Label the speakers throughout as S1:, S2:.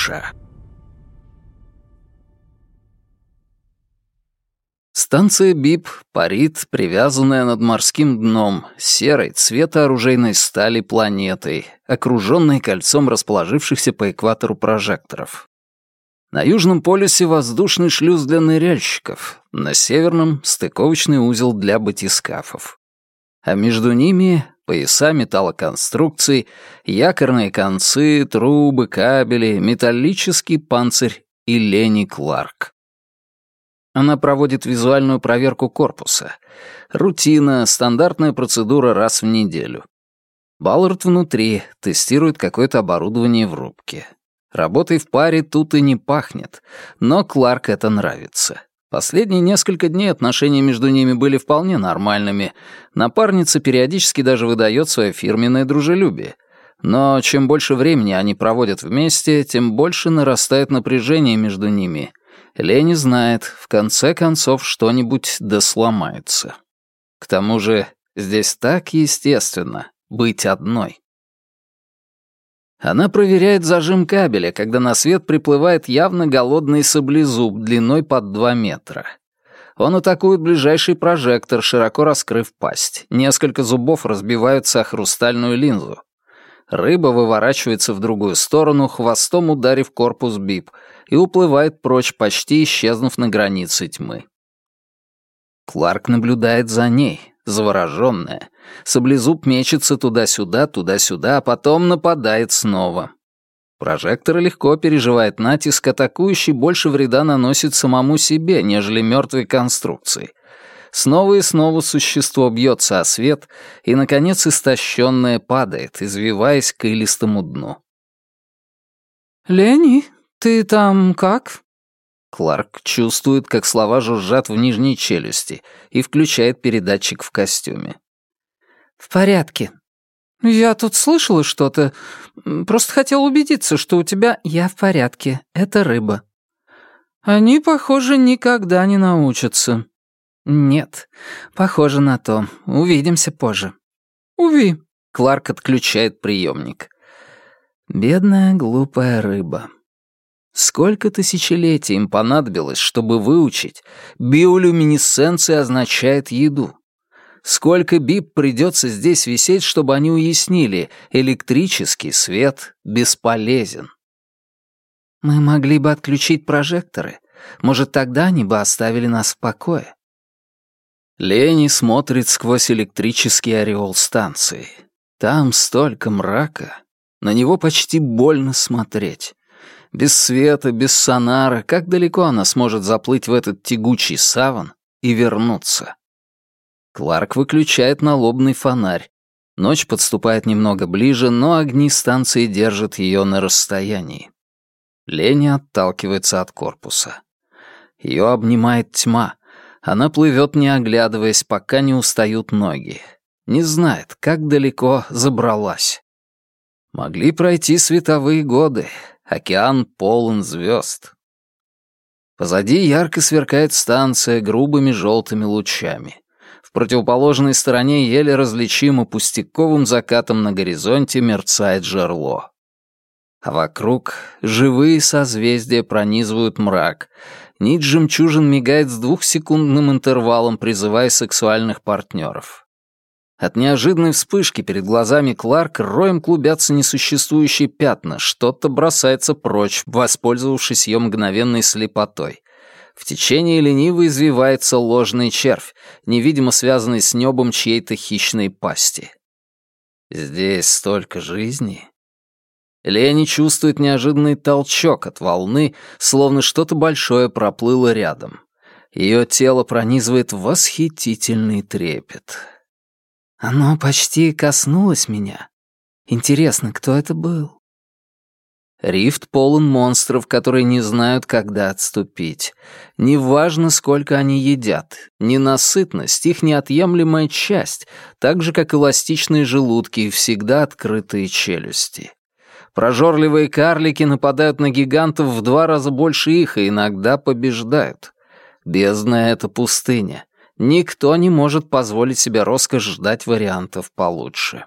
S1: Ниша. Станция БИП парит, привязанная над морским дном, серой цвета оружейной стали планетой, окруженной кольцом расположившихся по экватору прожекторов. На южном полюсе воздушный шлюз для ныряльщиков, на северном — стыковочный узел для батискафов. А между ними — пояса металлоконструкций, якорные концы, трубы, кабели, металлический панцирь и Лени Кларк. Она проводит визуальную проверку корпуса. Рутина, стандартная процедура раз в неделю. Баллард внутри, тестирует какое-то оборудование в рубке. Работой в паре тут и не пахнет, но Кларк это нравится. Последние несколько дней отношения между ними были вполне нормальными. Напарница периодически даже выдает свое фирменное дружелюбие. Но чем больше времени они проводят вместе, тем больше нарастает напряжение между ними. Лени знает, в конце концов что-нибудь да сломается. К тому же здесь так естественно быть одной. Она проверяет зажим кабеля, когда на свет приплывает явно голодный саблезуб длиной под 2 метра. Он атакует ближайший прожектор, широко раскрыв пасть. Несколько зубов разбиваются о хрустальную линзу. Рыба выворачивается в другую сторону, хвостом ударив корпус бип, и уплывает прочь, почти исчезнув на границе тьмы. Кларк наблюдает за ней, завороженная. Саблезуб мечется туда-сюда, туда-сюда, а потом нападает снова. Прожектор легко переживает натиск, атакующий больше вреда наносит самому себе, нежели мертвой конструкции. Снова и снова существо бьется о свет, и, наконец, истощенное падает, извиваясь к илистому дну.
S2: «Лени, ты там как?»
S1: Кларк чувствует, как слова жужжат в нижней челюсти и включает передатчик в костюме.
S2: «В порядке». «Я тут слышала что-то. Просто хотел убедиться, что у тебя «я в порядке». Это рыба». «Они, похоже, никогда не научатся».
S1: «Нет, похоже на то. Увидимся позже».
S2: «Уви».
S1: Кларк отключает приемник. «Бедная глупая рыба». Сколько тысячелетий им понадобилось, чтобы выучить, биолюминесценция означает еду. Сколько бип придется здесь висеть, чтобы они уяснили, электрический свет бесполезен. Мы могли бы отключить прожекторы. Может, тогда они бы оставили нас в покое. Лени смотрит сквозь электрический ореол станции. Там столько мрака. На него почти больно смотреть. Без света, без сонара, как далеко она сможет заплыть в этот тягучий саван и вернуться? Кларк выключает налобный фонарь. Ночь подступает немного ближе, но огни станции держат ее на расстоянии. Лени отталкивается от корпуса. Ее обнимает тьма. Она плывет, не оглядываясь, пока не устают ноги. Не знает, как далеко забралась. Могли пройти световые годы, Океан полон звезд. Позади ярко сверкает станция грубыми желтыми лучами. В противоположной стороне еле различимо пустяковым закатом на горизонте мерцает жерло. А вокруг живые созвездия пронизывают мрак. Нить жемчужин мигает с двухсекундным интервалом, призывая сексуальных партнеров. От неожиданной вспышки перед глазами Кларк роем клубятся несуществующие пятна, что-то бросается прочь, воспользовавшись ее мгновенной слепотой. В течение лениво извивается ложный червь, невидимо связанный с небом чьей-то хищной пасти. Здесь столько жизни. Лени чувствует неожиданный толчок от волны, словно что-то большое проплыло рядом. Ее тело пронизывает восхитительный трепет. Оно почти коснулось меня. Интересно, кто это был? Рифт полон монстров, которые не знают, когда отступить. Неважно, сколько они едят. Ненасытность — их неотъемлемая часть, так же, как эластичные желудки и всегда открытые челюсти. Прожорливые карлики нападают на гигантов в два раза больше их и иногда побеждают. Бездна — это пустыня. Никто не может позволить себе роскошь ждать вариантов получше.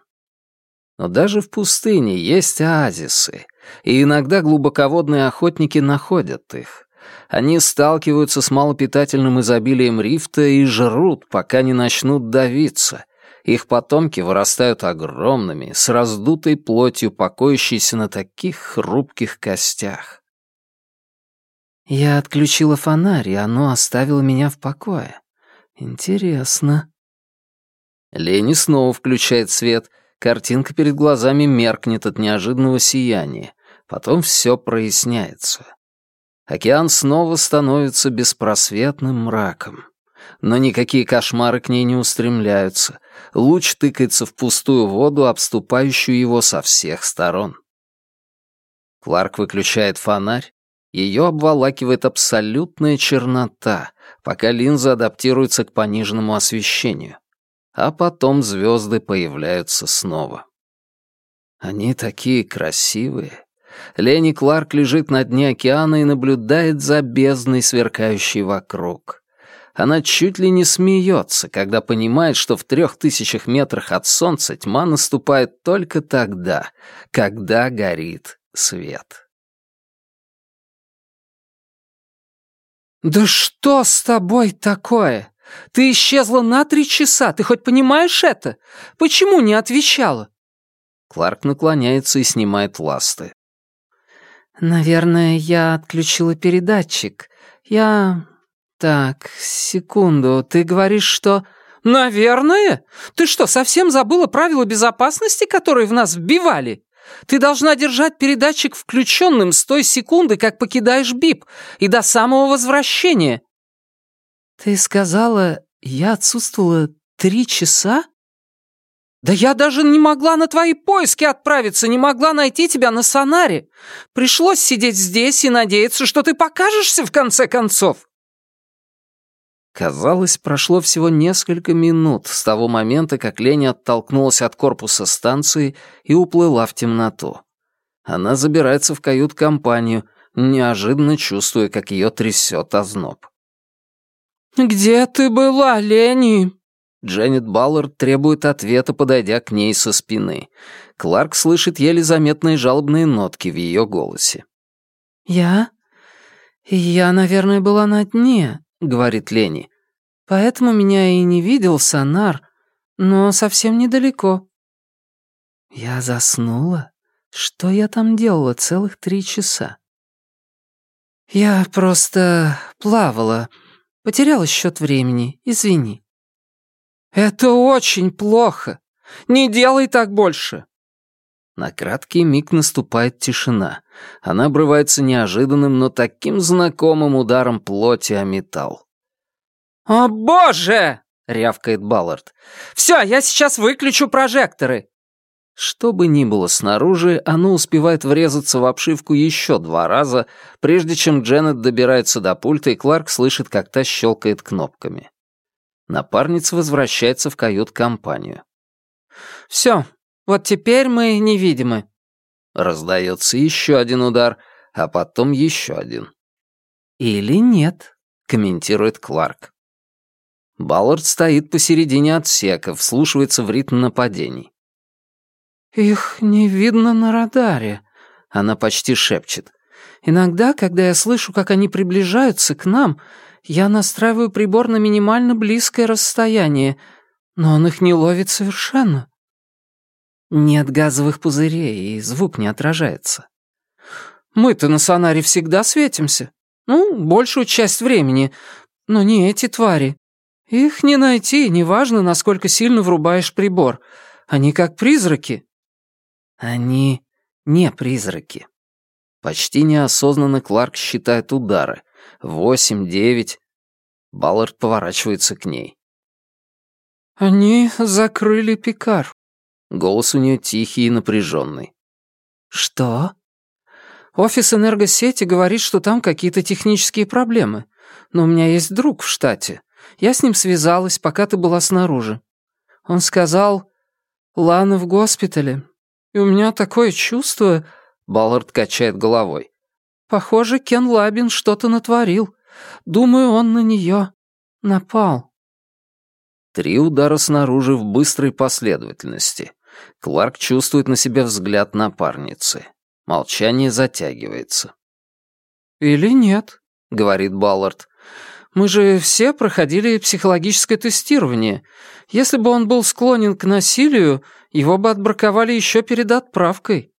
S1: Но даже в пустыне есть оазисы, и иногда глубоководные охотники находят их. Они сталкиваются с малопитательным изобилием рифта и жрут, пока не начнут давиться. Их потомки вырастают огромными, с раздутой плотью, покоящейся на таких хрупких костях.
S2: Я отключила фонарь, и оно оставило меня в покое. Интересно.
S1: Лени снова включает свет, картинка перед глазами меркнет от неожиданного сияния. Потом все проясняется. Океан снова становится беспросветным мраком. Но никакие кошмары к ней не устремляются. Луч тыкается в пустую воду, обступающую его со всех сторон. Кларк выключает фонарь. Ее обволакивает абсолютная чернота, пока линза адаптируется к пониженному освещению. А потом звезды появляются снова. Они такие красивые. Лени Кларк лежит на дне океана и наблюдает за бездной, сверкающей вокруг. Она чуть ли не смеется, когда понимает, что в трех тысячах метрах от солнца тьма наступает только тогда, когда горит свет.
S2: «Да что с тобой такое? Ты исчезла на три часа, ты хоть понимаешь это? Почему не отвечала?»
S1: Кларк наклоняется и снимает ласты.
S2: «Наверное, я отключила передатчик. Я «Так, секунду, ты говоришь, что...» «Наверное? Ты что, совсем забыла правила безопасности, которые в нас вбивали? Ты должна держать передатчик включенным с той секунды, как покидаешь БИП, и до самого возвращения». «Ты сказала, я отсутствовала три часа?» «Да я даже не могла на твои поиски отправиться, не могла найти тебя на сонаре. Пришлось сидеть здесь и надеяться, что ты покажешься в конце концов».
S1: Казалось, прошло всего несколько минут с того момента, как Леня оттолкнулась от корпуса станции и уплыла в темноту. Она забирается в кают-компанию, неожиданно чувствуя, как ее трясет озноб.
S2: «Где ты была, Лени?»
S1: Дженнет Баллард требует ответа, подойдя к ней со спины. Кларк слышит еле заметные жалобные нотки в ее голосе.
S2: «Я? Я, наверное, была на дне говорит Лени. «Поэтому меня и не видел сонар, но совсем недалеко». «Я заснула? Что я там делала целых три часа?» «Я просто плавала. Потеряла счет времени, извини». «Это очень плохо. Не делай так больше».
S1: На краткий миг наступает тишина. Она обрывается неожиданным, но таким знакомым ударом плоти о металл.
S2: «О, боже!» — рявкает Баллард. «Все, я сейчас выключу прожекторы!»
S1: Что бы ни было снаружи, оно успевает врезаться в обшивку еще два раза, прежде чем Дженнет добирается до пульта, и Кларк слышит, как та щелкает кнопками. Напарница возвращается в кают-компанию.
S2: «Все, вот теперь мы невидимы».
S1: Раздается еще один удар, а потом еще один.
S2: «Или нет», — комментирует
S1: Кларк. Баллард стоит посередине отсека, вслушивается в ритм нападений.
S2: «Их не видно на радаре», — она почти шепчет. «Иногда, когда я слышу, как они приближаются к нам, я настраиваю прибор на минимально близкое расстояние, но он их не ловит совершенно. Нет газовых пузырей, и звук не отражается. Мы-то на сонаре всегда светимся. Ну, большую часть времени. Но не эти твари. Их не найти, неважно, насколько сильно врубаешь прибор. Они как призраки.
S1: Они не призраки. Почти неосознанно Кларк считает удары. Восемь, девять. Баллард поворачивается к ней.
S2: «Они закрыли Пикар»,
S1: Голос у нее тихий и напряженный.
S2: «Что?» «Офис энергосети говорит, что там какие-то технические проблемы. Но у меня есть друг в штате. Я с ним связалась, пока ты была снаружи. Он сказал, Лана в госпитале. И у меня такое чувство...»
S1: Баллард качает головой.
S2: «Похоже, Кен Лабин что-то натворил. Думаю, он на нее напал».
S1: Три удара снаружи в быстрой последовательности. Кларк чувствует на себе взгляд напарницы. Молчание затягивается.
S2: «Или нет», — говорит Баллард. «Мы же все проходили психологическое тестирование. Если бы он был склонен к насилию, его бы отбраковали еще перед отправкой».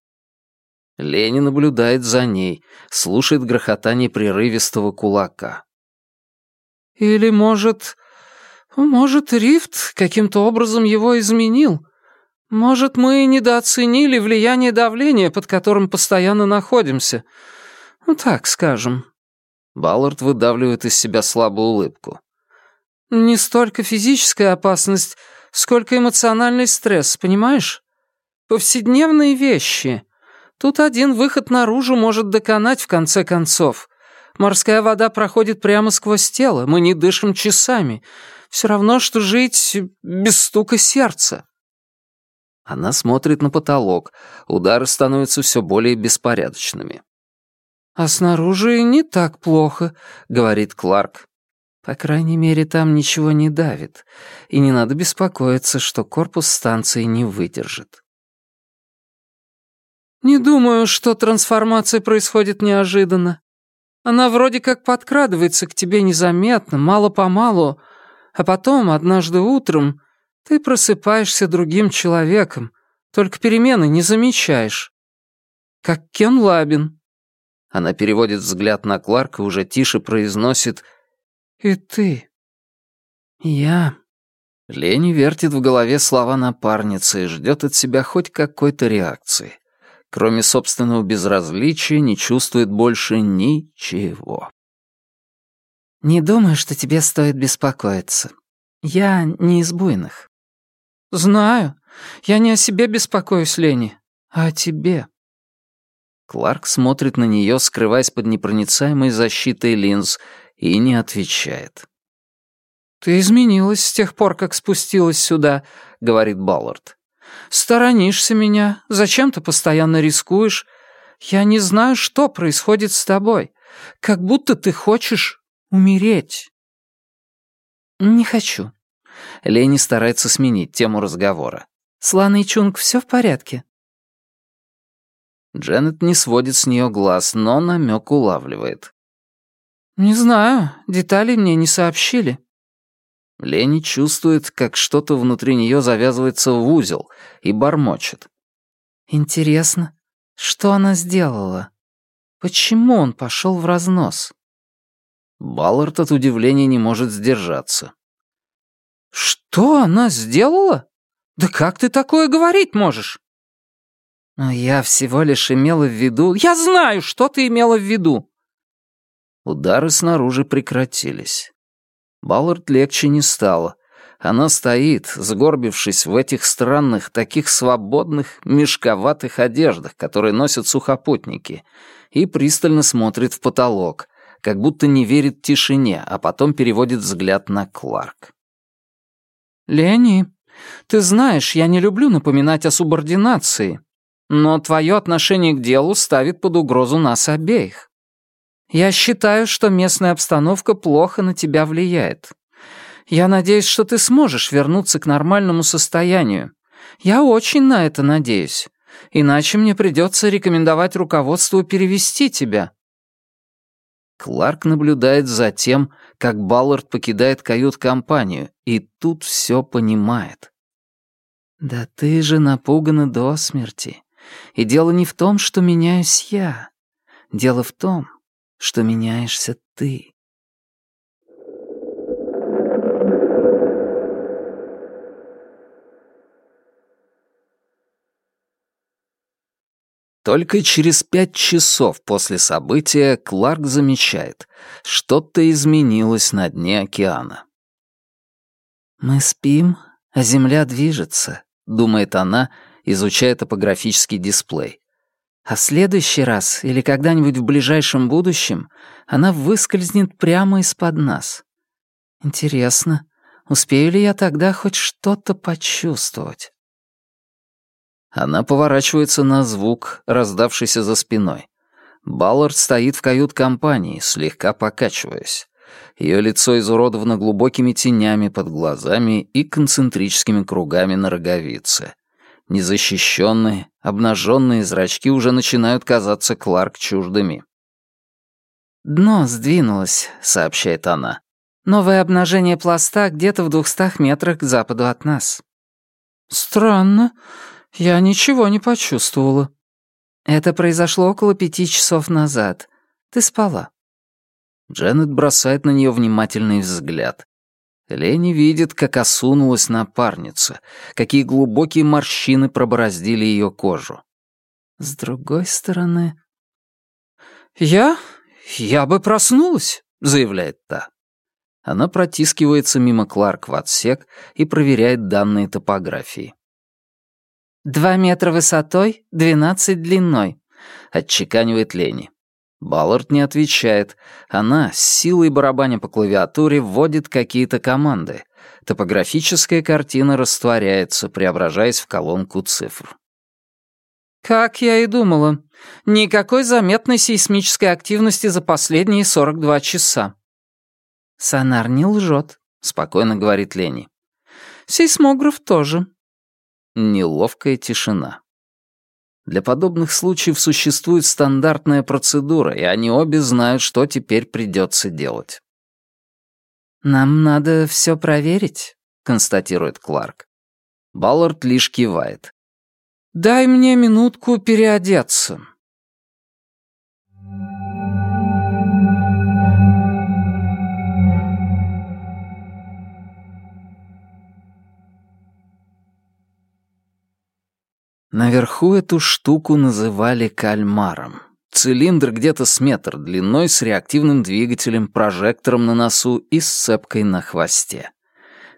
S1: Лени наблюдает за ней, слушает грохотание прерывистого кулака.
S2: «Или, может... Может, Рифт каким-то образом его изменил?» Может, мы недооценили влияние давления, под которым постоянно находимся. Ну, так скажем».
S1: Баллард выдавливает из себя слабую улыбку.
S2: «Не столько физическая опасность, сколько эмоциональный стресс, понимаешь? Повседневные вещи. Тут один выход наружу может доконать в конце концов. Морская вода проходит прямо сквозь тело, мы не дышим часами. Все равно, что жить без стука сердца».
S1: Она смотрит на потолок, удары становятся все более беспорядочными.
S2: «А снаружи не так плохо», — говорит Кларк. «По крайней мере, там ничего не давит, и не надо беспокоиться, что корпус станции не выдержит». «Не думаю, что трансформация происходит неожиданно. Она вроде как подкрадывается к тебе незаметно, мало-помалу, а потом, однажды утром, ты просыпаешься другим человеком, только перемены не замечаешь. Как Кен Лабин.
S1: Она переводит взгляд на Кларка и уже тише произносит
S2: «И ты». «Я».
S1: Лени вертит в голове слова напарницы и ждет от себя хоть какой-то реакции. Кроме собственного безразличия не чувствует больше ничего.
S2: «Не думаю, что тебе стоит беспокоиться. Я не из буйных. «Знаю. Я не о себе беспокоюсь, Лени, а о тебе».
S1: Кларк смотрит на нее, скрываясь под непроницаемой защитой линз, и не отвечает.
S2: «Ты изменилась с тех пор, как спустилась сюда», — говорит Баллард. «Сторонишься меня. Зачем ты постоянно рискуешь? Я не знаю, что происходит с тобой. Как будто ты хочешь умереть». «Не хочу»,
S1: Лени старается сменить тему разговора.
S2: «Слан Чунг, все в порядке?»
S1: Дженнет не сводит с нее глаз, но намек улавливает.
S2: «Не знаю, деталей мне не сообщили».
S1: Лени чувствует, как что-то внутри нее завязывается в узел и бормочет.
S2: «Интересно, что она сделала? Почему он пошел в разнос?»
S1: Баллард от удивления не может сдержаться.
S2: «Что она сделала? Да как ты такое говорить можешь?» «Но я всего лишь имела в виду...» «Я знаю, что ты имела в виду!»
S1: Удары снаружи прекратились. Баллард легче не стало. Она стоит, сгорбившись в этих странных, таких свободных, мешковатых одеждах, которые носят сухопутники, и пристально смотрит в потолок, как будто не верит тишине, а потом переводит взгляд на Кларк.
S2: «Лени, ты знаешь, я не люблю напоминать о субординации, но твое отношение к делу ставит под угрозу нас обеих. Я считаю, что местная обстановка плохо на тебя влияет. Я надеюсь, что ты сможешь вернуться к нормальному состоянию. Я очень на это надеюсь. Иначе мне придется рекомендовать руководству перевести тебя.
S1: Кларк наблюдает за тем, как Баллард покидает кают-компанию, и тут все понимает.
S2: «Да ты же напугана до смерти. И дело не в том, что меняюсь я. Дело в том, что меняешься ты».
S1: Только через пять часов после события Кларк замечает, что-то изменилось на дне океана.
S2: «Мы спим, а Земля движется», — думает она, изучая топографический дисплей. «А в следующий раз или когда-нибудь в ближайшем будущем она выскользнет прямо из-под нас. Интересно, успею ли я тогда хоть что-то почувствовать?»
S1: Она поворачивается на звук, раздавшийся за спиной. Баллард стоит в кают-компании, слегка покачиваясь. Ее лицо изуродовано глубокими тенями под глазами и концентрическими кругами на роговице. Незащищенные, обнаженные зрачки уже начинают казаться Кларк чуждыми.
S2: «Дно сдвинулось», — сообщает она. «Новое обнажение пласта где-то в двухстах метрах к западу от нас». «Странно. Я ничего не почувствовала». «Это произошло около пяти часов назад. Ты спала».
S1: Дженнет бросает на нее внимательный взгляд. Лени видит, как осунулась напарница, какие глубокие морщины пробороздили ее кожу.
S2: С другой стороны... «Я? Я бы проснулась», — заявляет та.
S1: Она протискивается мимо Кларк в отсек и проверяет данные топографии.
S2: «Два метра высотой, двенадцать длиной», —
S1: отчеканивает Лени. Баллард не отвечает. Она, с силой барабаня по клавиатуре, вводит какие-то команды. Топографическая картина растворяется, преображаясь в колонку цифр.
S2: «Как я и думала. Никакой заметной сейсмической активности за последние 42 часа». «Сонар не лжет», — спокойно говорит Лени. «Сейсмограф тоже».
S1: Неловкая тишина. Для подобных случаев существует стандартная процедура, и они обе знают, что теперь придется делать.
S2: «Нам надо все проверить», — констатирует Кларк.
S1: Баллард лишь кивает.
S2: «Дай мне минутку переодеться».
S1: Наверху эту штуку называли кальмаром. Цилиндр где-то с метр длиной с реактивным двигателем, прожектором на носу и сцепкой на хвосте.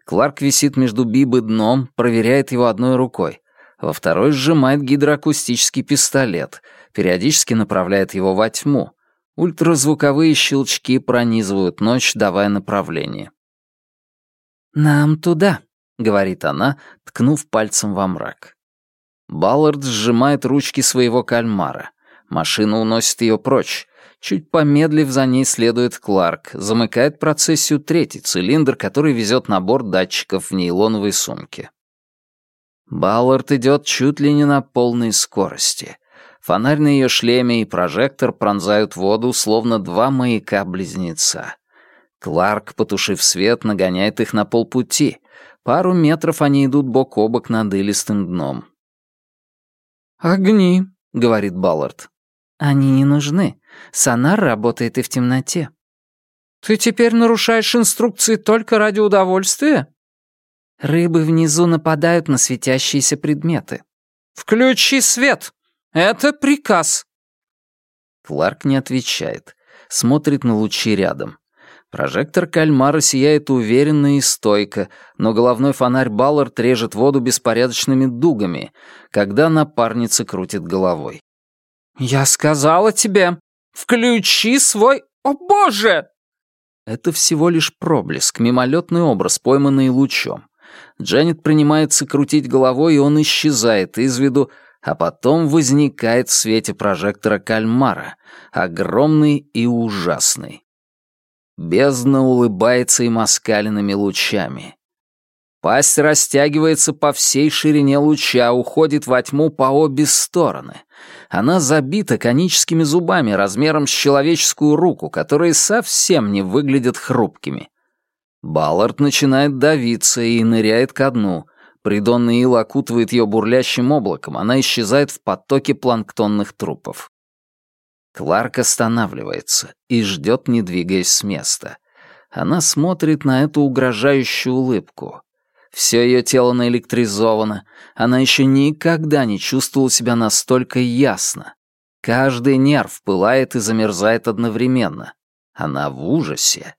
S1: Кларк висит между Биб и дном, проверяет его одной рукой. Во второй сжимает гидроакустический пистолет, периодически направляет его во тьму. Ультразвуковые щелчки пронизывают ночь, давая направление.
S2: «Нам туда», —
S1: говорит она, ткнув пальцем во мрак. Баллард сжимает ручки своего кальмара. Машина уносит ее прочь. Чуть помедлив, за ней следует Кларк, замыкает процессию третий цилиндр, который везет набор датчиков в нейлоновой сумке. Баллард идет чуть ли не на полной скорости. Фонарь на ее шлеме и прожектор пронзают воду, словно два маяка-близнеца. Кларк, потушив свет, нагоняет их на полпути. Пару метров они идут бок о бок над илистым дном.
S2: «Огни», —
S1: говорит Баллард.
S2: «Они не нужны. Сонар работает и в темноте».
S1: «Ты теперь нарушаешь инструкции только ради удовольствия?»
S2: «Рыбы внизу нападают на светящиеся предметы».
S1: «Включи свет! Это приказ!» Кларк не отвечает. Смотрит на лучи рядом. Прожектор кальмара сияет уверенно и стойко, но головной фонарь Баллард режет воду беспорядочными дугами, когда напарница крутит головой.
S2: «Я сказала тебе, включи свой... О, Боже!»
S1: Это всего лишь проблеск, мимолетный образ, пойманный лучом. Дженнет принимается крутить головой, и он исчезает из виду, а потом возникает в свете прожектора кальмара, огромный и ужасный. Бездна улыбается им оскаленными лучами. Пасть растягивается по всей ширине луча, уходит во тьму по обе стороны. Она забита коническими зубами размером с человеческую руку, которые совсем не выглядят хрупкими. Баллард начинает давиться и ныряет ко дну. Придонный ил окутывает ее бурлящим облаком, она исчезает в потоке планктонных трупов. Кларк останавливается и ждет, не двигаясь с места. Она смотрит на эту угрожающую улыбку. Все ее тело наэлектризовано. Она еще никогда не чувствовала себя настолько ясно. Каждый нерв пылает и замерзает одновременно. Она в ужасе.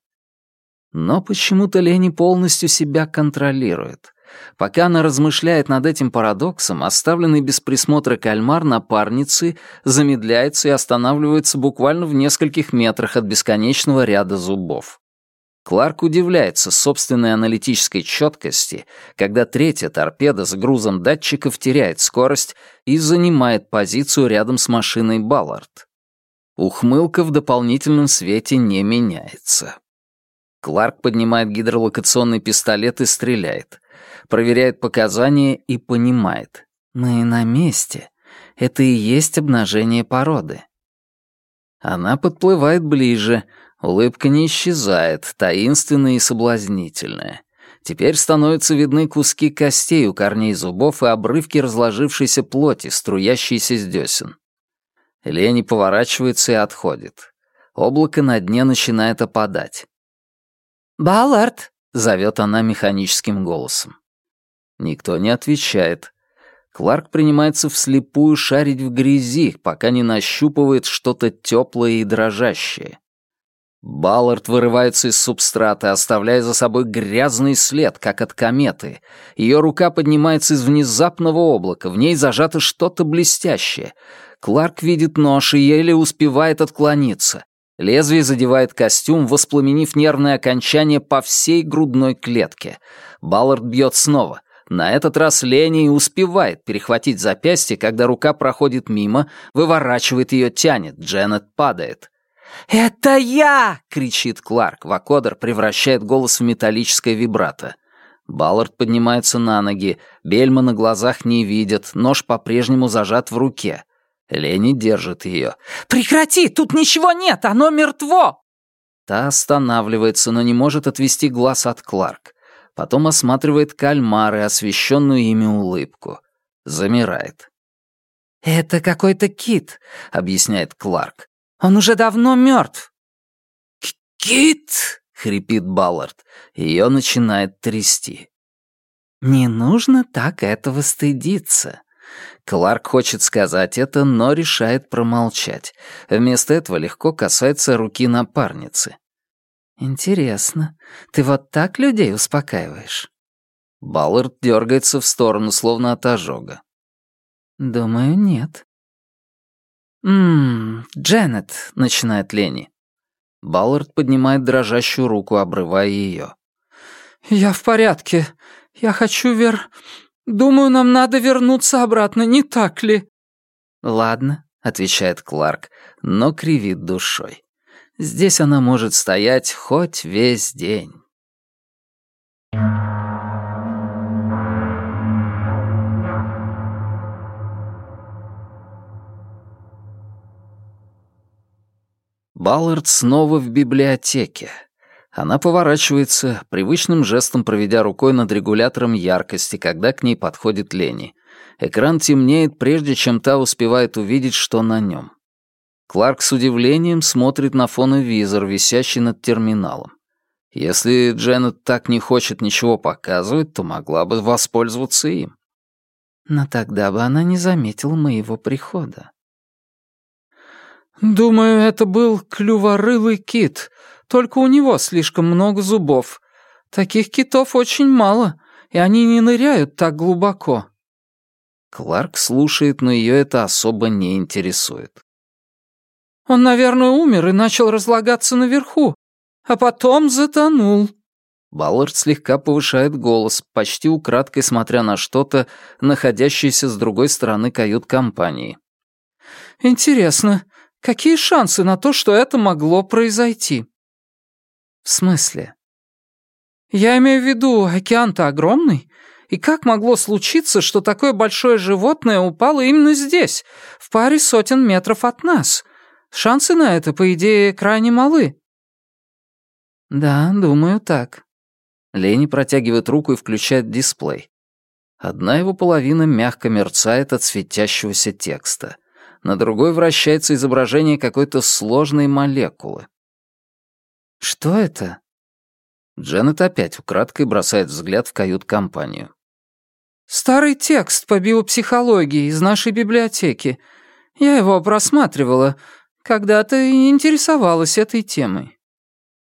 S1: Но почему-то Лени полностью себя контролирует. Пока она размышляет над этим парадоксом, оставленный без присмотра кальмар напарницы замедляется и останавливается буквально в нескольких метрах от бесконечного ряда зубов. Кларк удивляется собственной аналитической четкости, когда третья торпеда с грузом датчиков теряет скорость и занимает позицию рядом с машиной Баллард. Ухмылка в дополнительном свете не меняется. Кларк поднимает гидролокационный пистолет и стреляет проверяет показания и понимает. Мы на месте. Это и есть обнажение породы. Она подплывает ближе, улыбка не исчезает, таинственная и соблазнительная. Теперь становятся видны куски костей у корней зубов и обрывки разложившейся плоти, струящиеся с десен. Лени поворачивается и отходит. Облако на дне начинает опадать.
S2: «Баллард!»
S1: — зовет она механическим голосом. Никто не отвечает. Кларк принимается вслепую шарить в грязи, пока не нащупывает что-то теплое и дрожащее. Баллард вырывается из субстрата, оставляя за собой грязный след, как от кометы. Ее рука поднимается из внезапного облака, в ней зажато что-то блестящее. Кларк видит нож и еле успевает отклониться. Лезвие задевает костюм, воспламенив нервное окончание по всей грудной клетке. Баллард бьет снова. На этот раз Ленни успевает перехватить запястье, когда рука проходит мимо, выворачивает ее, тянет, Дженнет падает. «Это я!» — кричит Кларк. Вакодер превращает голос в металлическое вибрато. Баллард поднимается на ноги. Бельма на глазах не видит, нож по-прежнему зажат в руке. Ленни держит ее.
S2: «Прекрати! Тут ничего нет! Оно мертво!»
S1: Та останавливается, но не может отвести глаз от Кларк. Потом осматривает кальмары, освещенную ими улыбку. Замирает.
S2: «Это какой-то кит», — объясняет Кларк. «Он уже давно мертв».
S1: «Кит!» — хрипит Баллард. Ее начинает трясти.
S2: «Не нужно так этого стыдиться».
S1: Кларк хочет сказать это, но решает промолчать. Вместо этого легко касается руки напарницы.
S2: «Интересно, ты вот так людей успокаиваешь?»
S1: Баллард дергается в сторону, словно от ожога.
S2: «Думаю, нет». «Ммм, Дженнет», — начинает Ленни.
S1: Баллард поднимает дрожащую руку, обрывая ее.
S2: «Я в порядке. Я хочу вер... Думаю, нам надо вернуться обратно, не так ли?»
S1: «Ладно», — отвечает Кларк, но кривит душой. Здесь она может стоять хоть весь день. Баллард снова в библиотеке. Она поворачивается, привычным жестом проведя рукой над регулятором яркости, когда к ней подходит Лени. Экран темнеет, прежде чем та успевает увидеть, что на нем. Кларк с удивлением смотрит на фоновизор, висящий над терминалом. Если Дженнет так не хочет ничего показывать, то могла бы воспользоваться им.
S2: Но тогда бы она не заметила моего прихода.
S3: «Думаю, это был клюворылый кит, только у него слишком много зубов. Таких китов очень мало, и они не ныряют так глубоко».
S1: Кларк слушает, но ее это особо не интересует.
S3: Он, наверное, умер и начал разлагаться наверху, а потом затонул».
S1: Баллард слегка повышает голос, почти украдкой смотря на что-то, находящееся с другой стороны кают-компании.
S3: «Интересно, какие шансы на то, что это могло произойти?»
S1: «В смысле?»
S3: «Я имею в виду, океан-то огромный, и как могло случиться, что такое большое животное упало именно здесь, в паре сотен метров от нас?» Шансы на это, по идее, крайне малы».
S2: «Да, думаю, так».
S1: Лени протягивает руку и включает дисплей. Одна его половина мягко мерцает от светящегося текста. На другой вращается изображение какой-то сложной молекулы.
S2: «Что это?»
S1: Дженнет опять украдкой бросает взгляд в кают-компанию.
S3: «Старый текст по биопсихологии из нашей библиотеки. Я его просматривала. Когда-то интересовалась этой темой».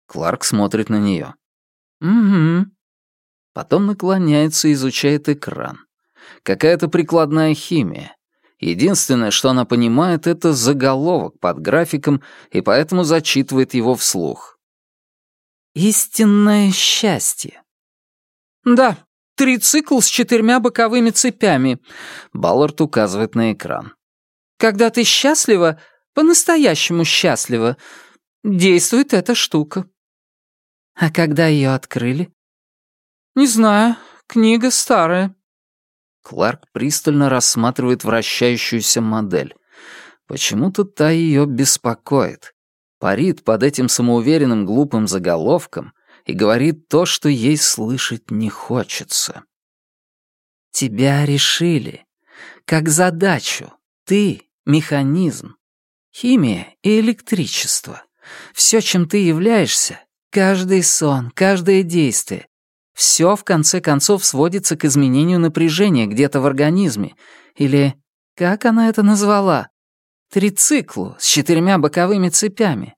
S1: Кларк смотрит на нее.
S3: «Угу».
S1: Потом наклоняется и изучает экран. Какая-то прикладная химия. Единственное, что она понимает, это заголовок под графиком, и поэтому зачитывает его вслух.
S2: «Истинное счастье».
S3: «Да, трицикл с четырьмя боковыми цепями», —
S1: Баллард указывает на экран.
S3: «Когда ты счастлива, по-настоящему счастлива, действует эта штука.
S2: А когда ее открыли?
S3: Не знаю, книга старая.
S1: Кларк пристально рассматривает вращающуюся модель. Почему-то та ее беспокоит. Парит под этим самоуверенным глупым заголовком и говорит то, что ей слышать не хочется. «Тебя решили. Как задачу. Ты — механизм. Химия и электричество. Все, чем ты являешься, каждый сон, каждое действие, все, в конце концов, сводится к изменению напряжения где-то в организме. Или, как она это назвала? Трициклу с четырьмя боковыми цепями.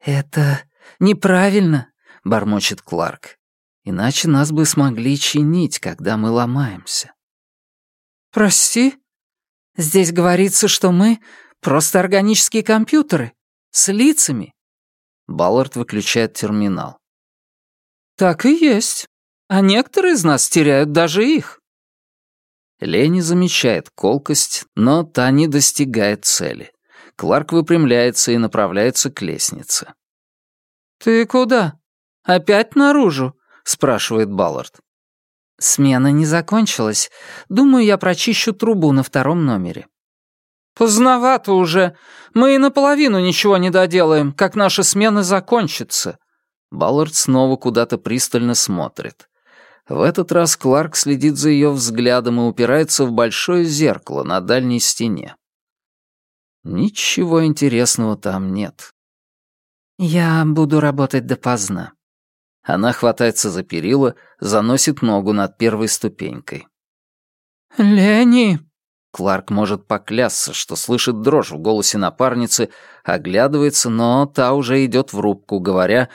S1: «Это неправильно», — бормочет Кларк. «Иначе нас бы смогли чинить, когда мы ломаемся».
S3: «Прости? Здесь говорится, что мы просто органические компьютеры с лицами».
S1: Баллард выключает терминал.
S3: «Так и есть. А некоторые из нас теряют даже их».
S1: Лени замечает колкость, но та не достигает цели. Кларк выпрямляется и направляется к лестнице.
S3: «Ты куда? Опять наружу?» — спрашивает Баллард.
S2: «Смена не закончилась. Думаю, я прочищу трубу на втором номере».
S3: «Поздновато уже. Мы и наполовину ничего не доделаем, как наша смена закончится».
S1: Баллард снова куда-то пристально смотрит. В этот раз Кларк следит за ее взглядом и упирается в большое зеркало на дальней стене. Ничего интересного там нет.
S2: «Я буду работать допоздна».
S1: Она хватается за перила, заносит ногу над первой ступенькой.
S3: «Лени!»
S1: Кларк может поклясться, что слышит дрожь в голосе напарницы, оглядывается, но та уже идет в рубку, говоря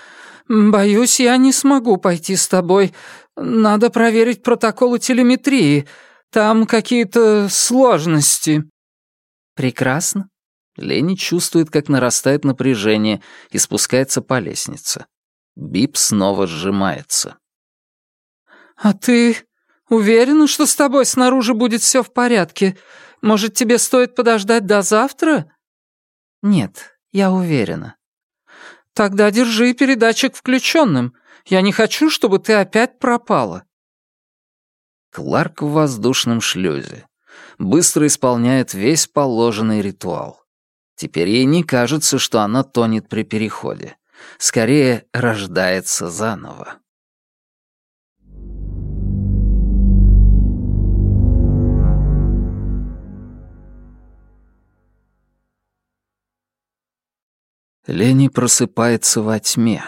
S3: «Боюсь, я не смогу пойти с тобой. Надо проверить протоколы телеметрии. Там какие-то сложности».
S2: «Прекрасно».
S1: Лени чувствует, как нарастает напряжение и спускается по лестнице. Бип снова сжимается.
S3: «А ты уверена, что с тобой снаружи будет все в порядке? Может, тебе стоит подождать до завтра?»
S2: «Нет, я уверена.
S3: Тогда держи передатчик включенным. Я не хочу, чтобы ты опять пропала».
S1: Кларк в воздушном шлюзе. Быстро исполняет весь положенный ритуал. Теперь ей не кажется, что она тонет при переходе. Скорее, рождается заново. Лени просыпается во тьме.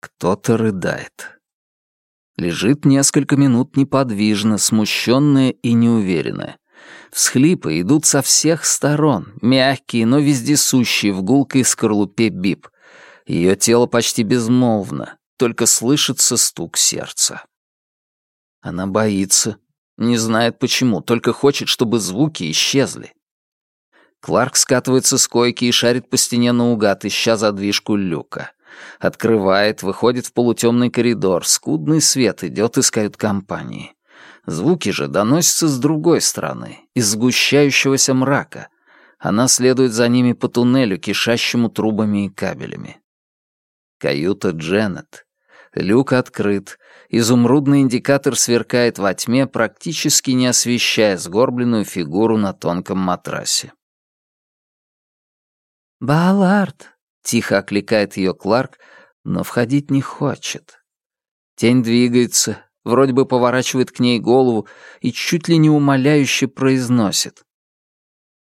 S1: Кто-то рыдает. Лежит несколько минут неподвижно, смущенная и неуверенная. Всхлипы идут со всех сторон, мягкие, но вездесущие в гулкой скорлупе бип. Ее тело почти безмолвно, только слышится стук сердца. Она боится, не знает почему, только хочет, чтобы звуки исчезли. Кларк скатывается с койки и шарит по стене наугад, ища задвижку люка. Открывает, выходит в полутемный коридор, скудный свет идет из кают-компании. Звуки же доносятся с другой стороны, из сгущающегося мрака. Она следует за ними по туннелю, кишащему трубами и кабелями. Каюта Дженнет. Люк открыт. Изумрудный индикатор сверкает во тьме, практически не освещая сгорбленную фигуру на тонком матрасе.
S2: «Баллард!»
S1: — тихо окликает ее Кларк, но входить не хочет. Тень двигается, вроде бы поворачивает к ней голову и чуть ли не умоляюще произносит.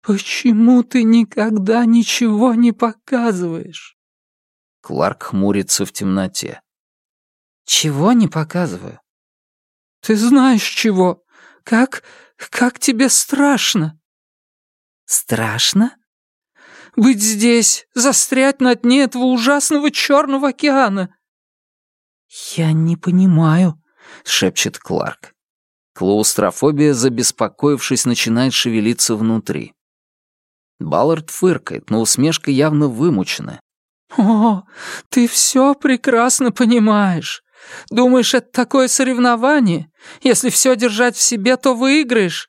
S3: «Почему ты никогда ничего не показываешь?»
S1: Кларк хмурится в темноте.
S2: «Чего не показываю?»
S3: «Ты знаешь чего. Как... как тебе страшно?»
S2: «Страшно?»
S3: Быть здесь, застрять на дне этого ужасного черного океана!»
S2: «Я не понимаю», —
S1: шепчет Кларк. Клаустрофобия, забеспокоившись, начинает шевелиться внутри. Баллард фыркает, но усмешка явно вымучена.
S3: «О, ты все прекрасно понимаешь. Думаешь, это такое соревнование? Если все держать в себе, то выиграешь.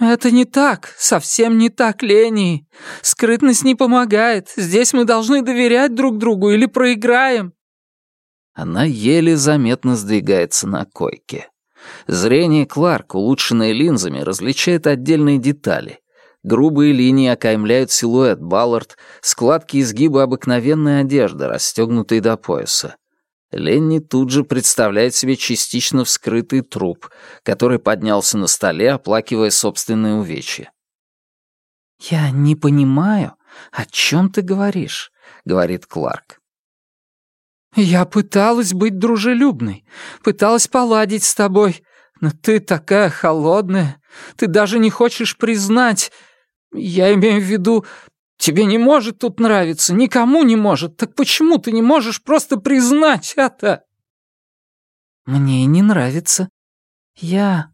S3: «Это не так, совсем не так, Лени. Скрытность не помогает. Здесь мы должны доверять друг другу или проиграем».
S1: Она еле заметно сдвигается на койке. Зрение Кларк, улучшенное линзами, различает отдельные детали. Грубые линии окаймляют силуэт Баллард, складки изгиба обыкновенной одежды, расстегнутой до пояса. Ленни тут же представляет себе частично вскрытый труп, который поднялся на столе, оплакивая собственные увечья.
S2: «Я не понимаю, о чем ты говоришь», — говорит Кларк. «Я пыталась быть дружелюбной, пыталась поладить с тобой, но ты такая холодная, ты даже не хочешь признать. Я имею в виду, тебе не может тут нравиться, никому не может, так почему ты не можешь просто признать это?» «Мне не нравится. Я...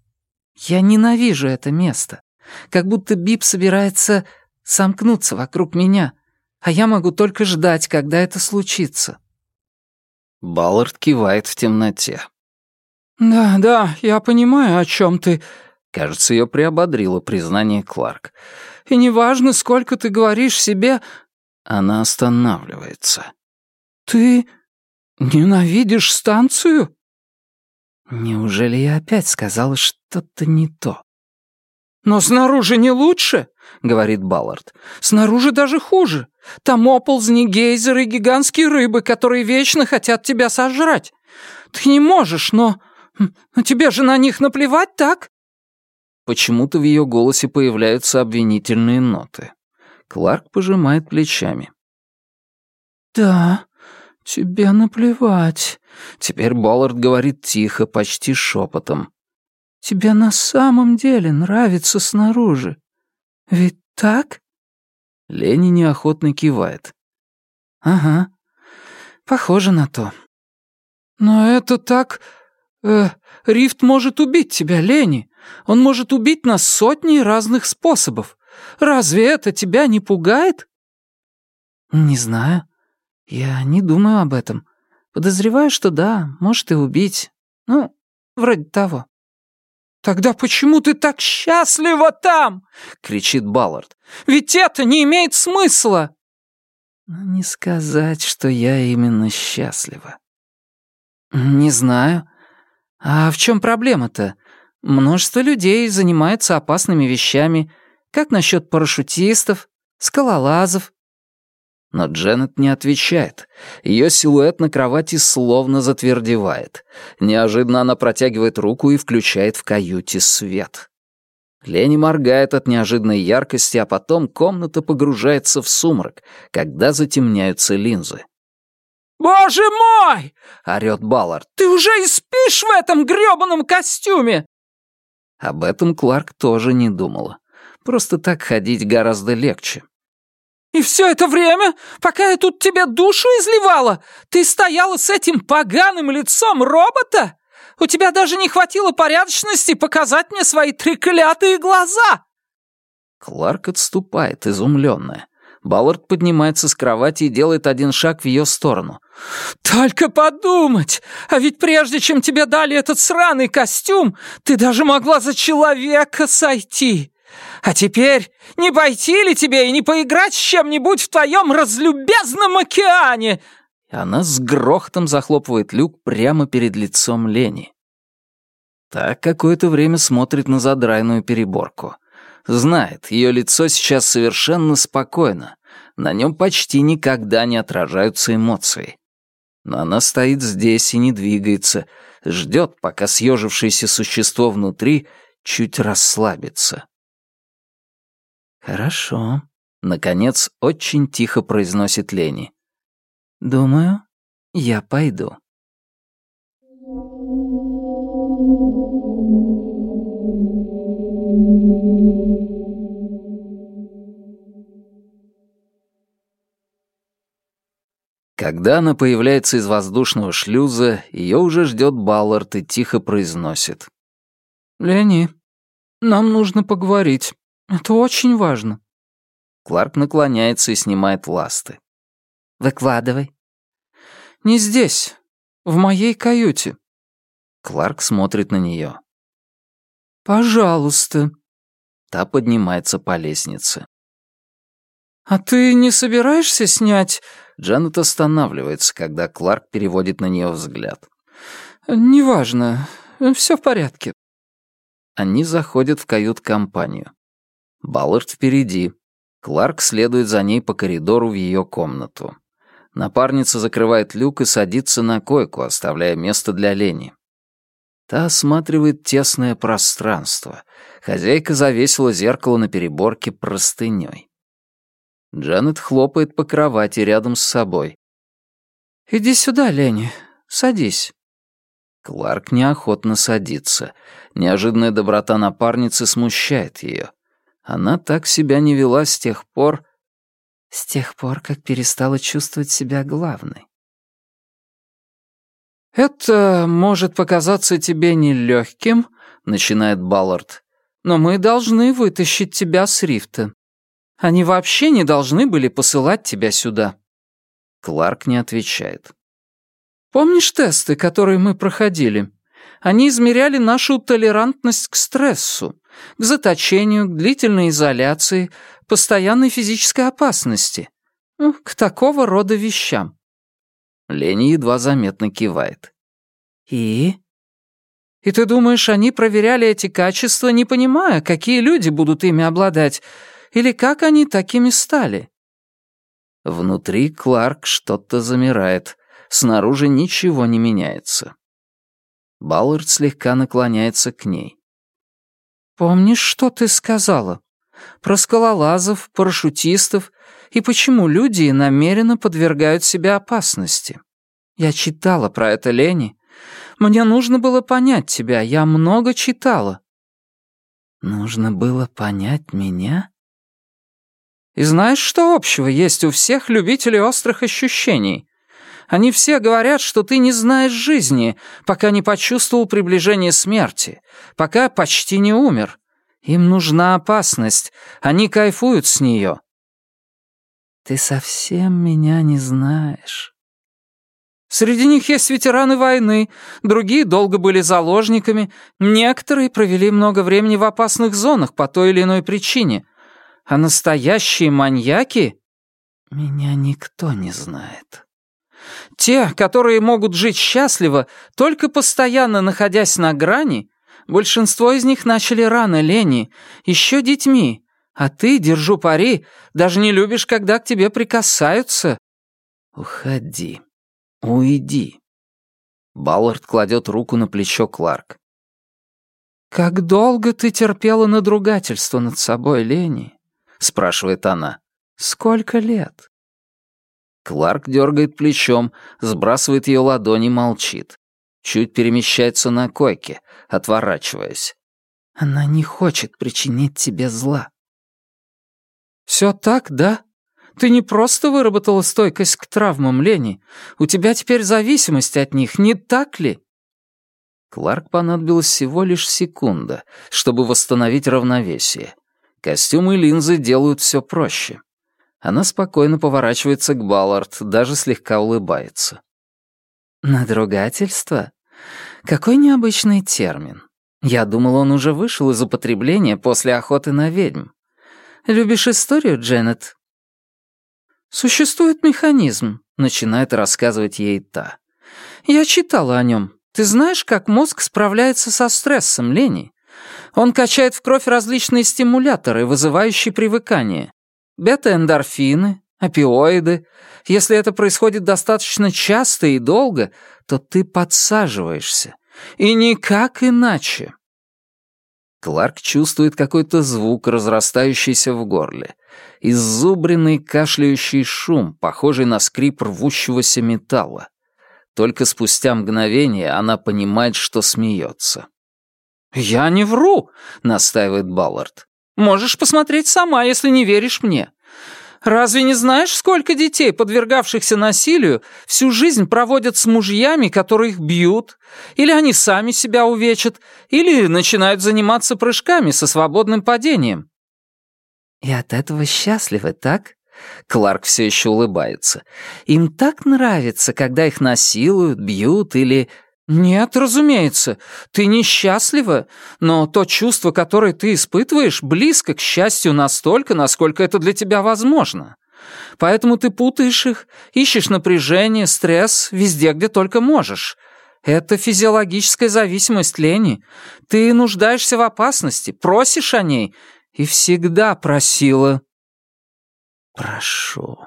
S2: я ненавижу это место. Как будто Бип собирается сомкнуться вокруг меня, а я могу только ждать, когда это случится».
S1: Баллард кивает в темноте.
S3: «Да, да, я понимаю, о чем ты...»
S1: Кажется, ее приободрило признание Кларк.
S3: «И неважно, сколько ты говоришь себе...»
S1: Она останавливается.
S3: «Ты ненавидишь станцию?»
S2: «Неужели я опять сказала что-то не то?»
S3: «Но снаружи не лучше», — говорит Баллард. «Снаружи даже хуже. Там оползни, гейзеры и гигантские рыбы, которые вечно хотят тебя сожрать. Ты не можешь, но... Но тебе же на них наплевать, так?»
S1: Почему-то в ее голосе появляются обвинительные ноты. Кларк пожимает плечами.
S3: «Да, тебе наплевать».
S1: Теперь Баллард говорит тихо, почти шепотом.
S3: Тебе на самом деле нравится снаружи. Ведь так?»
S1: Лени неохотно кивает.
S2: «Ага, похоже на то».
S3: «Но это так... Э, рифт может убить тебя, Лени. Он может убить нас сотней разных способов. Разве это тебя не пугает?»
S2: «Не знаю. Я не думаю об этом. Подозреваю, что да, может и убить. Ну, вроде того».
S3: «Тогда почему ты так счастлива там?» — кричит Баллард. «Ведь это не имеет смысла!»
S2: «Не сказать, что я именно счастлива». «Не знаю. А в чем проблема-то? Множество людей занимаются опасными вещами. Как насчет парашютистов, скалолазов,
S1: но Дженнет не отвечает. Ее силуэт на кровати словно затвердевает. Неожиданно она протягивает руку и включает в каюте свет. Лени моргает от неожиданной яркости, а потом комната погружается в сумрак, когда затемняются линзы.
S3: «Боже мой!»
S1: — орёт Баллард.
S3: «Ты уже и спишь в этом грёбаном костюме!»
S1: Об этом Кларк тоже не думала. Просто так ходить гораздо легче.
S3: «И все это время, пока я тут тебе душу изливала, ты стояла с этим поганым лицом робота? У тебя даже не хватило порядочности показать мне свои треклятые глаза!»
S1: Кларк отступает, изумленная. Баллард поднимается с кровати и делает один шаг в ее сторону.
S3: «Только подумать! А ведь прежде чем тебе дали этот сраный костюм, ты даже могла за человека сойти! А теперь не пойти ли тебе и не поиграть с чем-нибудь в твоем разлюбезном океане?»
S1: И она с грохотом захлопывает люк прямо перед лицом Лени. Так какое-то время смотрит на задрайную переборку. Знает, ее лицо сейчас совершенно спокойно. На нем почти никогда не отражаются эмоции. Но она стоит здесь и не двигается, ждет, пока съежившееся существо внутри чуть расслабится.
S2: «Хорошо», —
S1: наконец очень тихо произносит Лени.
S2: «Думаю, я пойду».
S1: Когда она появляется из воздушного шлюза, ее уже ждет Баллард и тихо произносит.
S3: «Лени, нам нужно поговорить». «Это очень важно».
S1: Кларк наклоняется и снимает ласты.
S2: «Выкладывай».
S3: «Не здесь, в моей каюте».
S1: Кларк смотрит на нее.
S3: «Пожалуйста».
S1: Та поднимается по лестнице.
S3: «А ты не собираешься снять...»
S1: Джанет останавливается, когда Кларк переводит на нее взгляд.
S3: «Неважно. все в порядке».
S1: Они заходят в кают-компанию. Баллард впереди. Кларк следует за ней по коридору в ее комнату. Напарница закрывает люк и садится на койку, оставляя место для Лени. Та осматривает тесное пространство. Хозяйка завесила зеркало на переборке простыней. Джанет хлопает по кровати рядом с собой.
S3: «Иди сюда, Лени, садись».
S1: Кларк неохотно садится. Неожиданная доброта напарницы смущает ее. Она так себя не вела с тех пор...
S2: С тех пор, как перестала чувствовать себя главной.
S3: «Это может показаться тебе нелегким», — начинает Баллард, «но мы должны вытащить тебя с рифта. Они вообще не должны были посылать тебя сюда».
S1: Кларк не отвечает.
S3: «Помнишь тесты, которые мы проходили? Они измеряли нашу толерантность к стрессу, к заточению, к длительной изоляции, постоянной физической опасности, ну, к такого рода вещам.
S1: Лени едва заметно кивает.
S3: «И?» «И ты думаешь, они проверяли эти качества, не понимая, какие люди будут ими обладать, или как они такими стали?»
S1: Внутри Кларк что-то замирает, снаружи ничего не меняется. Баллард слегка наклоняется к ней.
S3: «Помнишь, что ты сказала? Про скалолазов, парашютистов и почему люди намеренно подвергают себя опасности. Я читала про это, Лени. Мне нужно было понять тебя, я много читала».
S2: «Нужно было понять меня?»
S3: «И знаешь, что общего есть у всех любителей острых ощущений? Они все говорят, что ты не знаешь жизни, пока не почувствовал приближение смерти, пока почти не умер. Им нужна опасность, они кайфуют с нее.
S2: Ты совсем меня не знаешь.
S3: Среди них есть ветераны войны, другие долго были заложниками, некоторые провели много времени в опасных зонах по той или иной причине. А настоящие маньяки...
S2: Меня никто не знает.
S3: Те, которые могут жить счастливо, только постоянно находясь на грани, большинство из них начали рано, Лени, еще детьми, а ты, держу пари, даже не любишь, когда к тебе прикасаются».
S1: «Уходи. Уйди». Баллард кладет руку на плечо Кларк.
S3: «Как долго ты терпела надругательство над собой, Лени?» — спрашивает она. «Сколько лет?»
S1: Кларк дергает плечом, сбрасывает ее ладони и молчит. Чуть перемещается на койке, отворачиваясь.
S2: «Она не хочет причинить тебе зла»,
S3: «Все так, да? Ты не просто выработала стойкость к травмам, Лени. У тебя теперь зависимость от них, не так ли?»
S1: Кларк понадобилась всего лишь секунда, чтобы восстановить равновесие. Костюмы и линзы делают все проще. Она спокойно поворачивается к Баллард, даже слегка улыбается.
S2: «Надругательство? Какой необычный термин. Я думал, он уже вышел из употребления после охоты на ведьм. Любишь историю, Дженнет?»
S3: «Существует механизм», — начинает рассказывать ей та. «Я читала о нем. Ты знаешь, как мозг справляется со стрессом, Лени? Он качает в кровь различные стимуляторы, вызывающие привыкание. Бета-эндорфины, опиоиды. Если это происходит достаточно часто и долго, то ты подсаживаешься. И никак иначе.
S1: Кларк чувствует какой-то звук, разрастающийся в горле. Иззубренный кашляющий шум, похожий на скрип рвущегося металла. Только спустя мгновение она понимает, что смеется.
S3: «Я не вру», — настаивает Баллард. «Можешь посмотреть сама, если не веришь мне. Разве не знаешь, сколько детей, подвергавшихся насилию, всю жизнь проводят с мужьями, которые их бьют? Или они сами себя увечат? Или начинают заниматься прыжками со свободным падением?»
S2: «И от этого счастливы, так?» Кларк все еще улыбается. «Им так нравится, когда их насилуют, бьют или
S3: «Нет, разумеется, ты несчастлива, но то чувство, которое ты испытываешь, близко к счастью настолько, насколько это для тебя возможно. Поэтому ты путаешь их, ищешь напряжение, стресс везде, где только можешь. Это физиологическая зависимость, Лени. Ты нуждаешься в опасности, просишь о ней и всегда просила.
S1: Прошу.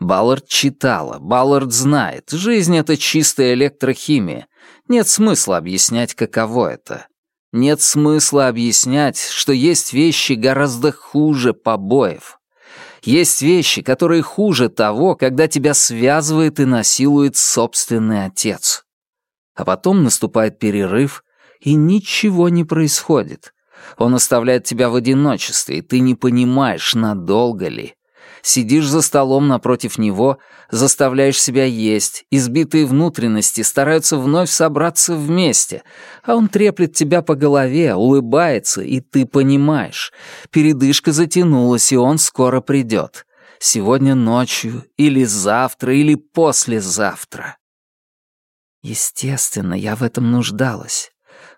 S1: Баллард читала, Баллард знает. Жизнь — это чистая электрохимия. Нет смысла объяснять, каково это. Нет смысла объяснять, что есть вещи гораздо хуже побоев. Есть вещи, которые хуже того, когда тебя связывает и насилует собственный отец. А потом наступает перерыв, и ничего не происходит. Он оставляет тебя в одиночестве, и ты не понимаешь, надолго ли. Сидишь за столом напротив него, заставляешь себя есть, избитые внутренности стараются вновь собраться вместе, а он треплет тебя по голове, улыбается, и ты понимаешь. Передышка затянулась, и он скоро придет. Сегодня ночью, или завтра, или послезавтра. Естественно, я в этом нуждалась.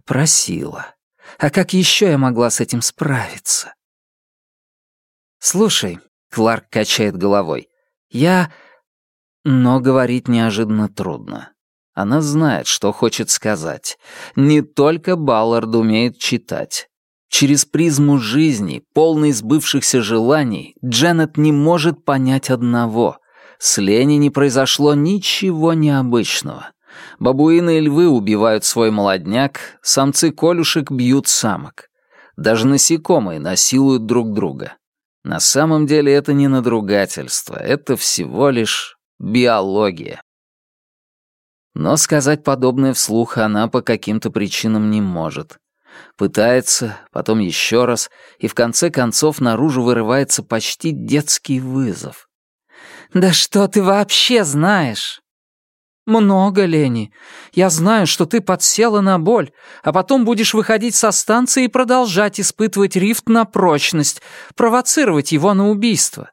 S1: Просила. А как еще я могла с этим справиться? «Слушай», — Кларк качает головой, — «я...» Но говорить неожиданно трудно. Она знает, что хочет сказать. Не только Баллард умеет читать. Через призму жизни, полной сбывшихся желаний, Дженнет не может понять одного. С Лени не произошло ничего необычного. Бабуины и львы убивают свой молодняк, самцы колюшек бьют самок. Даже насекомые насилуют друг друга. На самом деле это не надругательство, это всего лишь биология. Но сказать подобное вслух она по каким-то причинам не может. Пытается, потом еще раз, и в конце концов наружу вырывается почти детский вызов.
S3: «Да что ты вообще знаешь?» «Много, Лени. Я знаю, что ты подсела на боль, а потом будешь выходить со станции и продолжать испытывать рифт на прочность, провоцировать его на убийство.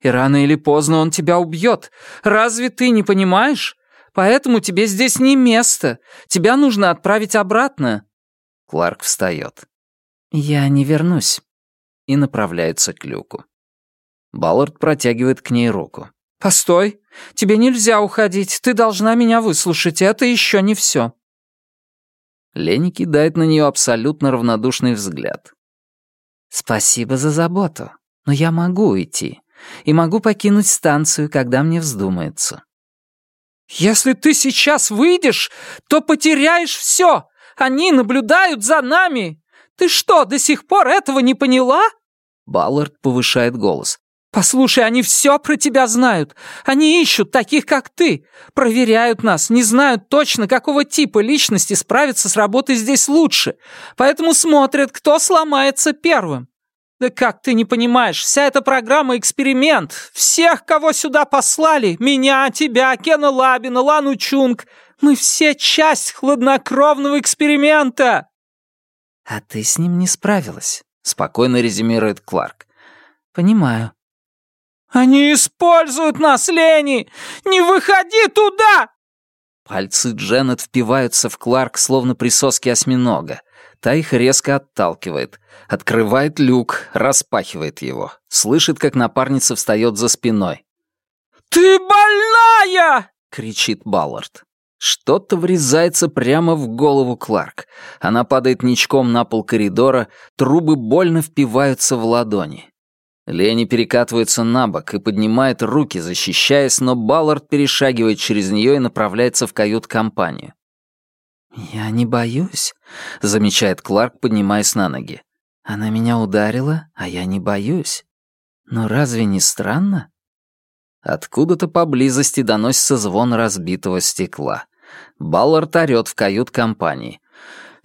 S3: И рано или поздно он тебя убьет. Разве ты не понимаешь? Поэтому тебе здесь не место. Тебя нужно отправить обратно».
S1: Кларк встает. «Я не вернусь». И направляется к люку. Баллард протягивает к ней руку.
S3: «Постой! Тебе нельзя уходить, ты должна меня выслушать, это еще не все».
S1: Лени кидает на нее абсолютно равнодушный взгляд.
S2: «Спасибо за заботу, но я могу уйти и могу покинуть станцию, когда мне вздумается».
S3: «Если ты сейчас выйдешь, то потеряешь все. Они наблюдают за нами. Ты что, до сих пор этого не поняла?»
S1: Баллард повышает голос.
S3: «Послушай, они все про тебя знают. Они ищут таких, как ты. Проверяют нас, не знают точно, какого типа личности справится с работой здесь лучше. Поэтому смотрят, кто сломается первым. Да как ты не понимаешь, вся эта программа — эксперимент. Всех, кого сюда послали, меня, тебя, Кена Лабина, Лану Чунг, мы все часть хладнокровного эксперимента!»
S2: «А ты с ним не справилась», —
S1: спокойно резюмирует Кларк.
S2: «Понимаю.
S3: «Они используют нас, Лени! Не выходи туда!»
S1: Пальцы Дженнет впиваются в Кларк, словно присоски осьминога. Та их резко отталкивает. Открывает люк, распахивает его. Слышит, как напарница встает за спиной.
S3: «Ты больная!»
S1: — кричит Баллард. Что-то врезается прямо в голову Кларк. Она падает ничком на пол коридора, трубы больно впиваются в ладони. Лени перекатывается на бок и поднимает руки, защищаясь, но Баллард перешагивает через нее и направляется в кают-компанию.
S2: «Я не боюсь», — замечает Кларк, поднимаясь на ноги. «Она меня ударила, а я не боюсь. Но разве не странно?»
S1: Откуда-то поблизости доносится звон разбитого стекла. Баллард орёт в кают-компании.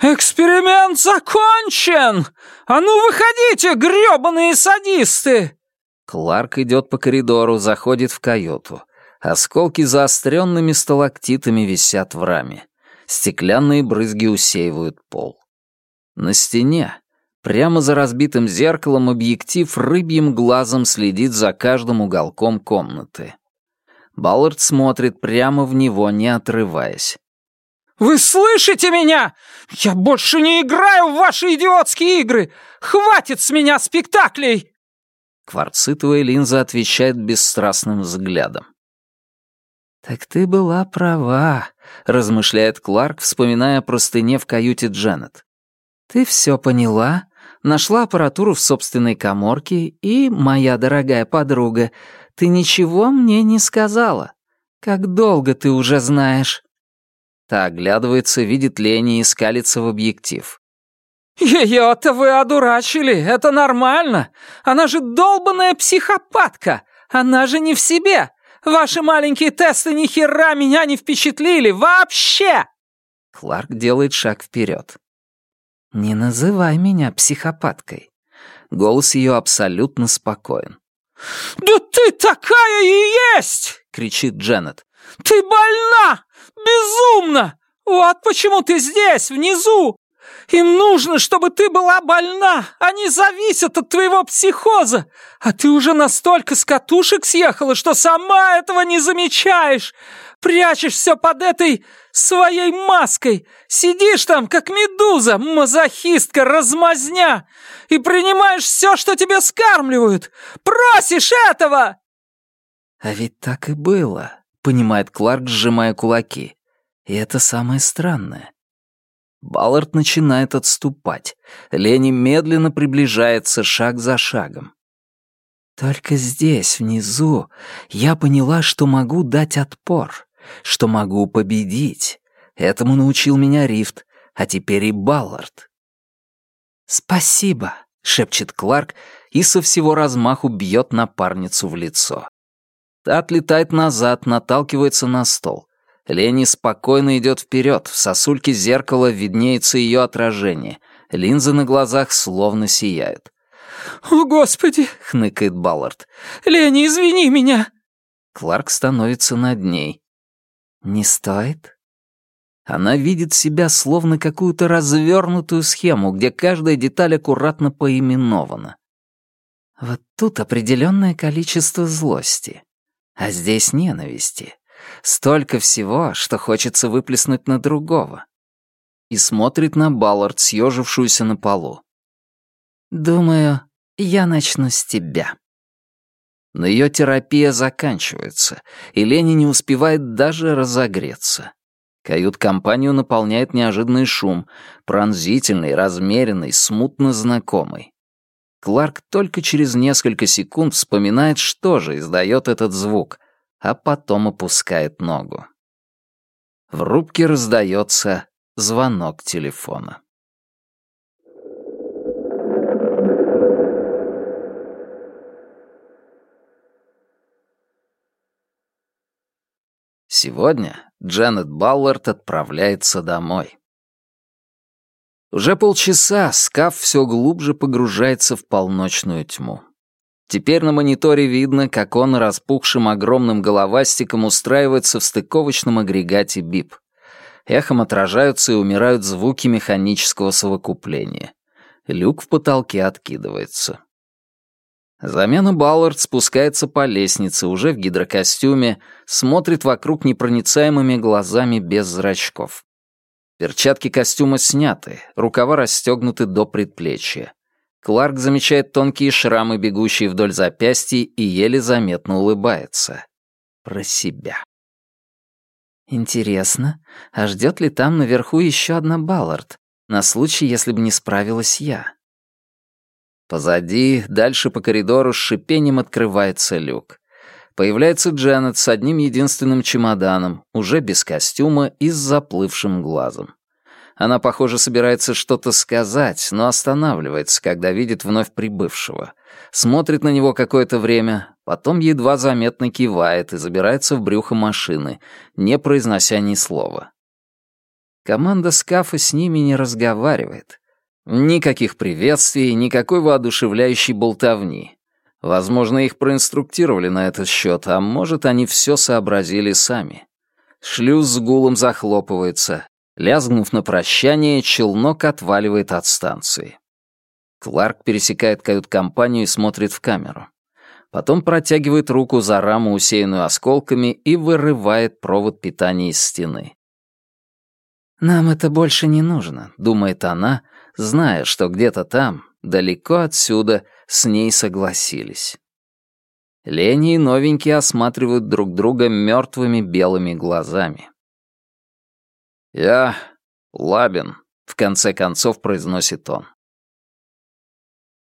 S3: «Эксперимент закончен! А ну выходите, грёбаные садисты!»
S1: Кларк идет по коридору, заходит в каюту. Осколки заостренными сталактитами висят в раме. Стеклянные брызги усеивают пол. На стене, прямо за разбитым зеркалом, объектив рыбьим глазом следит за каждым уголком комнаты. Баллард смотрит прямо в него, не отрываясь.
S3: «Вы слышите меня? Я больше не играю в ваши идиотские игры! Хватит с меня спектаклей!»
S1: Кварцитовая линза отвечает бесстрастным взглядом. «Так ты была права», — размышляет Кларк, вспоминая о простыне в каюте Дженнет. «Ты все поняла, нашла аппаратуру в собственной коморке и, моя дорогая подруга, ты ничего мне не сказала. Как долго ты уже знаешь?» Та оглядывается, видит Лени и скалится в объектив.
S3: «Ее-то вы одурачили, это нормально. Она же долбаная психопатка. Она же не в себе. Ваши маленькие тесты ни хера меня не впечатлили. Вообще!»
S1: Кларк делает шаг вперед. «Не называй меня психопаткой». Голос ее абсолютно спокоен.
S3: «Да ты такая и есть!» — кричит Дженнет. «Ты больна! Безумно! Вот почему ты здесь, внизу! Им нужно, чтобы ты была больна. Они зависят от твоего психоза. А ты уже настолько с катушек съехала, что сама этого не замечаешь. Прячешь все под этой своей маской. Сидишь там, как медуза, мазохистка, размазня. И принимаешь все, что тебе скармливают. Просишь этого!»
S1: «А ведь так и было», — понимает Кларк, сжимая кулаки. «И это самое странное. Баллард начинает отступать. Лени медленно приближается шаг за шагом. Только здесь, внизу, я поняла, что могу дать отпор, что могу победить. Этому научил меня Рифт, а теперь и Баллард. «Спасибо», — шепчет Кларк и со всего размаху бьет напарницу в лицо. Та отлетает назад, наталкивается на стол. Лени спокойно идет вперед, в сосульке зеркала виднеется ее отражение. Линзы на глазах словно сияют.
S3: «О, Господи!» — хныкает Баллард. «Лени, извини меня!»
S1: Кларк становится над ней. «Не стоит?» Она видит себя словно какую-то развернутую схему, где каждая деталь аккуратно поименована. Вот тут определенное количество злости, а здесь ненависти. Столько всего, что хочется выплеснуть на другого. И смотрит на Баллард, съежившуюся на полу. «Думаю, я начну с тебя». Но ее терапия заканчивается, и Лени не успевает даже разогреться. Кают-компанию наполняет неожиданный шум, пронзительный, размеренный, смутно знакомый. Кларк только через несколько секунд вспоминает, что же издает этот звук, а потом опускает ногу. В рубке раздается звонок телефона. Сегодня Дженнет Баллард отправляется домой. Уже полчаса скаф все глубже погружается в полночную тьму. Теперь на мониторе видно, как он распухшим огромным головастиком устраивается в стыковочном агрегате БИП. Эхом отражаются и умирают звуки механического совокупления. Люк в потолке откидывается. Замена Баллард спускается по лестнице, уже в гидрокостюме, смотрит вокруг непроницаемыми глазами без зрачков. Перчатки костюма сняты, рукава расстегнуты до предплечья. Кларк замечает тонкие шрамы, бегущие вдоль запястья, и еле заметно улыбается. Про себя. Интересно, а ждет ли там наверху еще одна Баллард, на случай, если бы не справилась я? Позади, дальше по коридору, с шипением открывается люк. Появляется Дженнет с одним единственным чемоданом, уже без костюма и с заплывшим глазом. Она, похоже, собирается что-то сказать, но останавливается, когда видит вновь прибывшего. Смотрит на него какое-то время, потом едва заметно кивает и забирается в брюхо машины, не произнося ни слова. Команда Скафа с ними не разговаривает. Никаких приветствий, никакой воодушевляющей болтовни. Возможно, их проинструктировали на этот счет, а может, они все сообразили сами. Шлюз с гулом захлопывается, Лязгнув на прощание, челнок отваливает от станции. Кларк пересекает кают-компанию и смотрит в камеру. Потом протягивает руку за раму, усеянную осколками, и вырывает провод питания из стены. «Нам это больше не нужно», — думает она, зная, что где-то там, далеко отсюда, с ней согласились. Лени и новенькие осматривают друг друга мертвыми белыми глазами. «Я Лабин», — в конце концов произносит он.